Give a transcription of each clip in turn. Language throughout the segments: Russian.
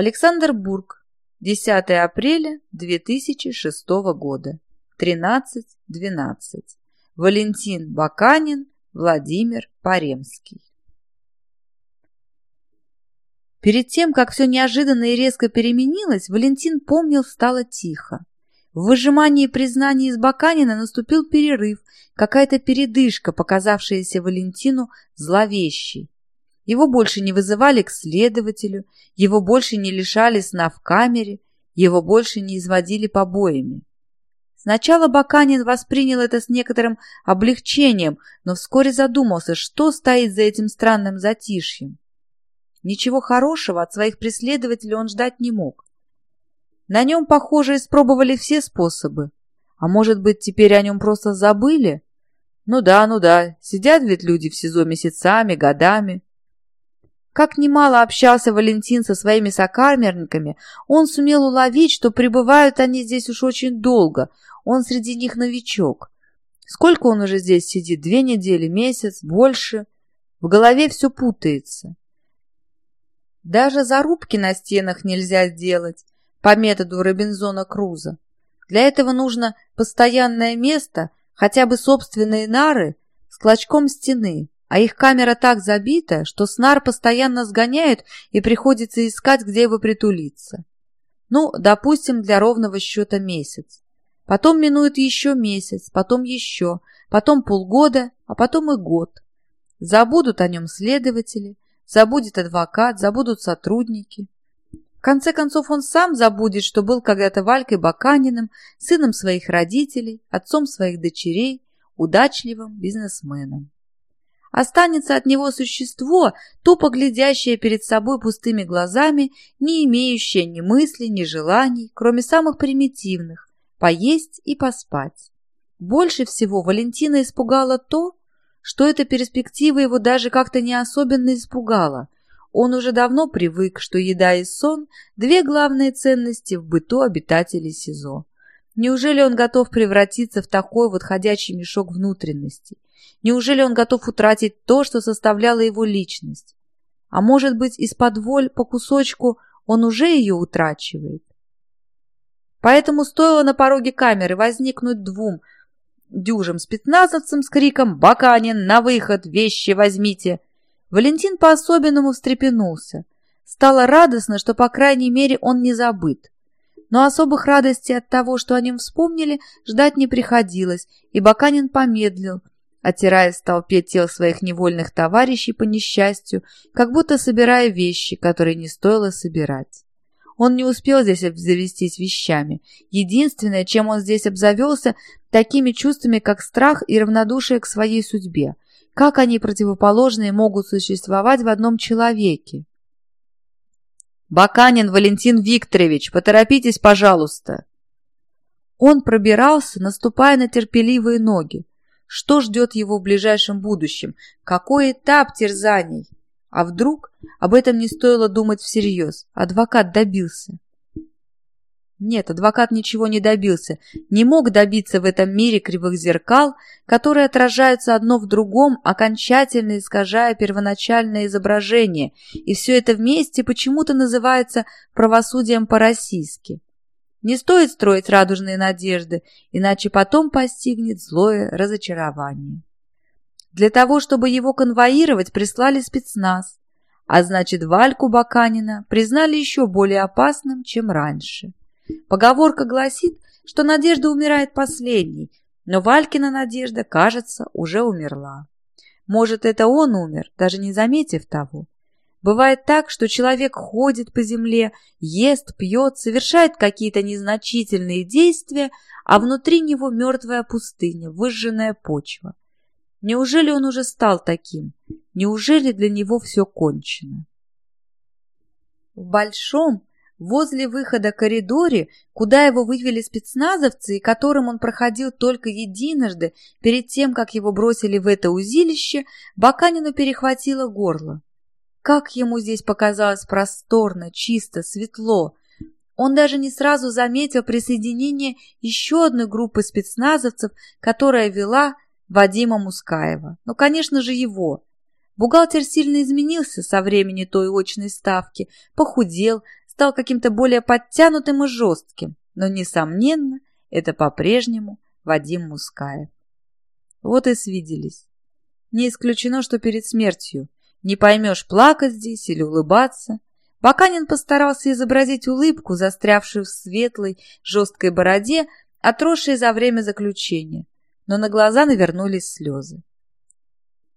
Александр Бург. 10 апреля 2006 года. 13.12. Валентин Баканин, Владимир Паремский. Перед тем, как все неожиданно и резко переменилось, Валентин помнил, стало тихо. В выжимании признаний из Баканина наступил перерыв, какая-то передышка, показавшаяся Валентину зловещей. Его больше не вызывали к следователю, его больше не лишали сна в камере, его больше не изводили побоями. Сначала Баканин воспринял это с некоторым облегчением, но вскоре задумался, что стоит за этим странным затишьем. Ничего хорошего от своих преследователей он ждать не мог. На нем, похоже, испробовали все способы. А может быть, теперь о нем просто забыли? Ну да, ну да, сидят ведь люди в СИЗО месяцами, годами. Как немало общался Валентин со своими сокамерниками, он сумел уловить, что пребывают они здесь уж очень долго, он среди них новичок. Сколько он уже здесь сидит? Две недели, месяц, больше? В голове все путается. Даже зарубки на стенах нельзя сделать по методу Робинзона Круза. Для этого нужно постоянное место, хотя бы собственные нары с клочком стены, а их камера так забита, что снар постоянно сгоняют и приходится искать, где бы притулиться. Ну, допустим, для ровного счета месяц. Потом минует еще месяц, потом еще, потом полгода, а потом и год. Забудут о нем следователи, забудет адвокат, забудут сотрудники. В конце концов, он сам забудет, что был когда-то Валькой Баканиным, сыном своих родителей, отцом своих дочерей, удачливым бизнесменом. Останется от него существо, тупо глядящее перед собой пустыми глазами, не имеющее ни мыслей, ни желаний, кроме самых примитивных – поесть и поспать. Больше всего Валентина испугала то, что эта перспектива его даже как-то не особенно испугала. Он уже давно привык, что еда и сон – две главные ценности в быту обитателей СИЗО. Неужели он готов превратиться в такой вот ходячий мешок внутренностей? Неужели он готов утратить то, что составляло его личность? А может быть, из-под воль по кусочку он уже ее утрачивает? Поэтому стоило на пороге камеры возникнуть двум – дюжим спецназовцам с криком «Баканин, на выход! Вещи возьмите!» Валентин по-особенному встрепенулся. Стало радостно, что, по крайней мере, он не забыт. Но особых радостей от того, что о нем вспомнили, ждать не приходилось, и Баканин помедлил, оттирая в толпе тел своих невольных товарищей по несчастью, как будто собирая вещи, которые не стоило собирать. Он не успел здесь обзавестись вещами. Единственное, чем он здесь обзавелся, такими чувствами, как страх и равнодушие к своей судьбе. Как они противоположные могут существовать в одном человеке? «Баканин Валентин Викторович, поторопитесь, пожалуйста!» Он пробирался, наступая на терпеливые ноги. Что ждет его в ближайшем будущем? Какой этап терзаний? А вдруг об этом не стоило думать всерьез? Адвокат добился. Нет, адвокат ничего не добился, не мог добиться в этом мире кривых зеркал, которые отражаются одно в другом, окончательно искажая первоначальное изображение, и все это вместе почему-то называется правосудием по-российски. Не стоит строить радужные надежды, иначе потом постигнет злое разочарование. Для того, чтобы его конвоировать, прислали спецназ, а значит, Вальку Баканина признали еще более опасным, чем раньше. Поговорка гласит, что надежда умирает последней, но Валькина надежда, кажется, уже умерла. Может, это он умер, даже не заметив того. Бывает так, что человек ходит по земле, ест, пьет, совершает какие-то незначительные действия, а внутри него мертвая пустыня, выжженная почва. Неужели он уже стал таким? Неужели для него все кончено? В большом, возле выхода коридоре, куда его вывели спецназовцы и которым он проходил только единожды перед тем, как его бросили в это узилище, Баканину перехватило горло. Как ему здесь показалось просторно, чисто, светло. Он даже не сразу заметил присоединение еще одной группы спецназовцев, которая вела Вадима Мускаева. Ну, конечно же, его. Бухгалтер сильно изменился со времени той очной ставки, похудел, стал каким-то более подтянутым и жестким, но, несомненно, это по-прежнему Вадим Мускаев. Вот и свиделись. Не исключено, что перед смертью. Не поймешь, плакать здесь или улыбаться. Баканин постарался изобразить улыбку, застрявшую в светлой, жесткой бороде, отросшей за время заключения, но на глаза навернулись слезы.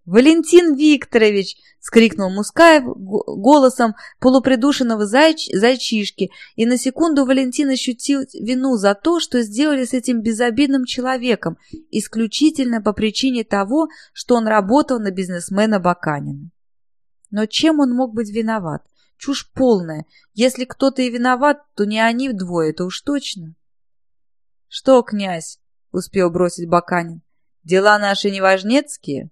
«Валентин Викторович!» — скрикнул Мускаев голосом полупридушенного зайч... зайчишки, и на секунду Валентин ощутил вину за то, что сделали с этим безобидным человеком, исключительно по причине того, что он работал на бизнесмена Баканина. Но чем он мог быть виноват? Чушь полная. Если кто-то и виноват, то не они вдвое, это уж точно. «Что, князь?» — успел бросить Баканин. «Дела наши неважнецкие?»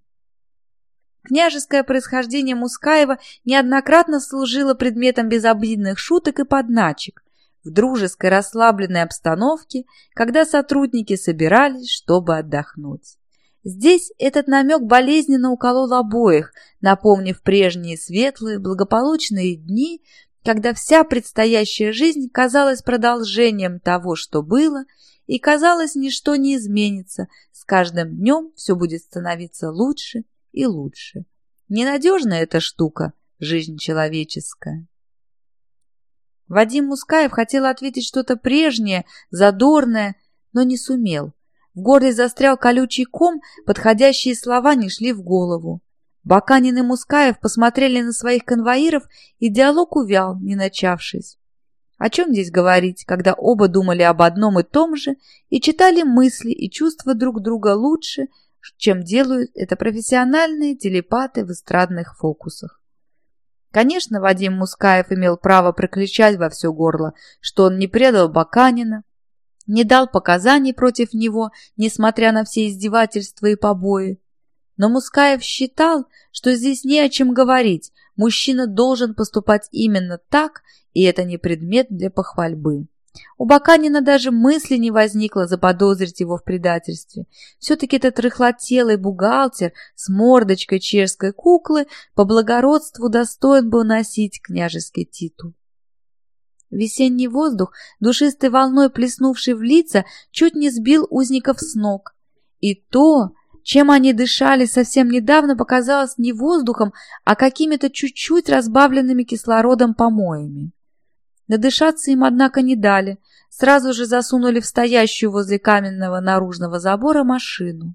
Княжеское происхождение Мускаева неоднократно служило предметом безобидных шуток и подначек в дружеской расслабленной обстановке, когда сотрудники собирались, чтобы отдохнуть. Здесь этот намек болезненно уколол обоих, напомнив прежние светлые, благополучные дни, когда вся предстоящая жизнь казалась продолжением того, что было, и казалось, ничто не изменится, с каждым днем все будет становиться лучше и лучше. Ненадежная эта штука, жизнь человеческая. Вадим Мускаев хотел ответить что-то прежнее, задорное, но не сумел. В горле застрял колючий ком, подходящие слова не шли в голову. Баканин и Мускаев посмотрели на своих конвоиров, и диалог увял, не начавшись. О чем здесь говорить, когда оба думали об одном и том же и читали мысли и чувства друг друга лучше, чем делают это профессиональные телепаты в эстрадных фокусах. Конечно, Вадим Мускаев имел право прокричать во все горло, что он не предал Баканина, не дал показаний против него, несмотря на все издевательства и побои. Но Мускаев считал, что здесь не о чем говорить, мужчина должен поступать именно так, и это не предмет для похвальбы. У Баканина даже мысли не возникло заподозрить его в предательстве. Все-таки этот рыхлотелый бухгалтер с мордочкой чешской куклы по благородству достоин был носить княжеский титул. Весенний воздух, душистой волной плеснувший в лица, чуть не сбил узников с ног. И то, чем они дышали совсем недавно, показалось не воздухом, а какими-то чуть-чуть разбавленными кислородом помоями. Надышаться им, однако, не дали. Сразу же засунули в стоящую возле каменного наружного забора машину.